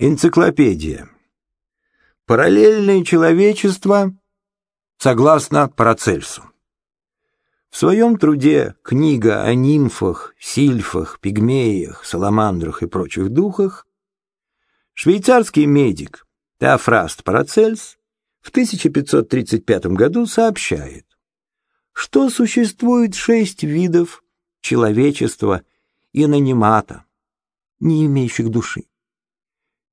Энциклопедия. Параллельное человечество согласно Парацельсу. В своем труде «Книга о нимфах, сильфах, пигмеях, саламандрах и прочих духах» швейцарский медик Теофраст Парацельс в 1535 году сообщает, что существует шесть видов человечества и нанимата, не имеющих души.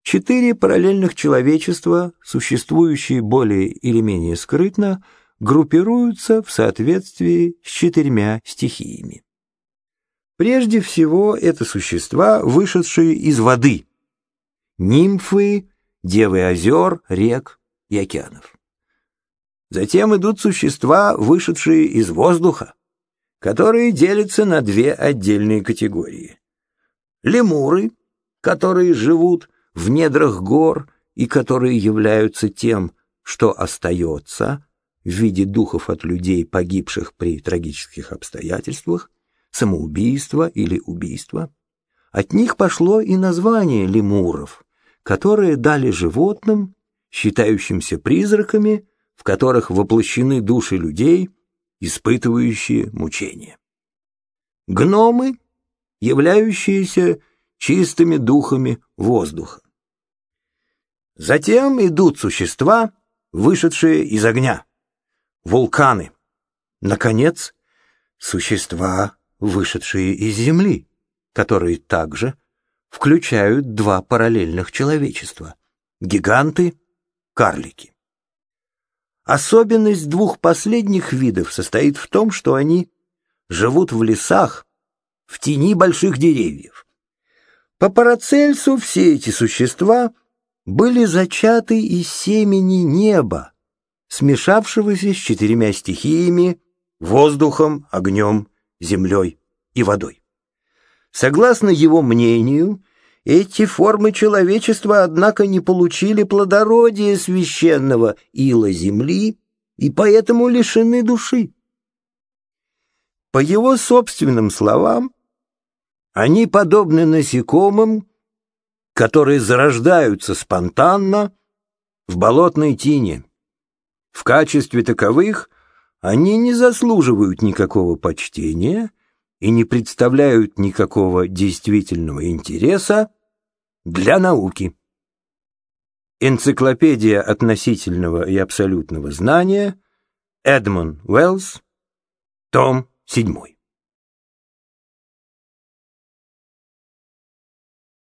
Четыре параллельных человечества, существующие более или менее скрытно, группируются в соответствии с четырьмя стихиями. Прежде всего, это существа, вышедшие из воды, нимфы, девы озер, рек и океанов. Затем идут существа, вышедшие из воздуха, которые делятся на две отдельные категории. Лемуры, которые живут в недрах гор и которые являются тем, что остается в виде духов от людей, погибших при трагических обстоятельствах, самоубийства или убийства. От них пошло и название лемуров, которые дали животным, считающимся призраками, в которых воплощены души людей, испытывающие мучения. Гномы, являющиеся чистыми духами воздуха. Затем идут существа, вышедшие из огня, вулканы. Наконец, существа, вышедшие из земли, которые также включают два параллельных человечества — гиганты, карлики. Особенность двух последних видов состоит в том, что они живут в лесах, в тени больших деревьев. По Парацельсу все эти существа — были зачаты из семени неба, смешавшегося с четырьмя стихиями — воздухом, огнем, землей и водой. Согласно его мнению, эти формы человечества, однако, не получили плодородия священного ила земли и поэтому лишены души. По его собственным словам, они подобны насекомым, которые зарождаются спонтанно в болотной тине. В качестве таковых они не заслуживают никакого почтения и не представляют никакого действительного интереса для науки. Энциклопедия относительного и абсолютного знания Эдмон Уэллс, том 7.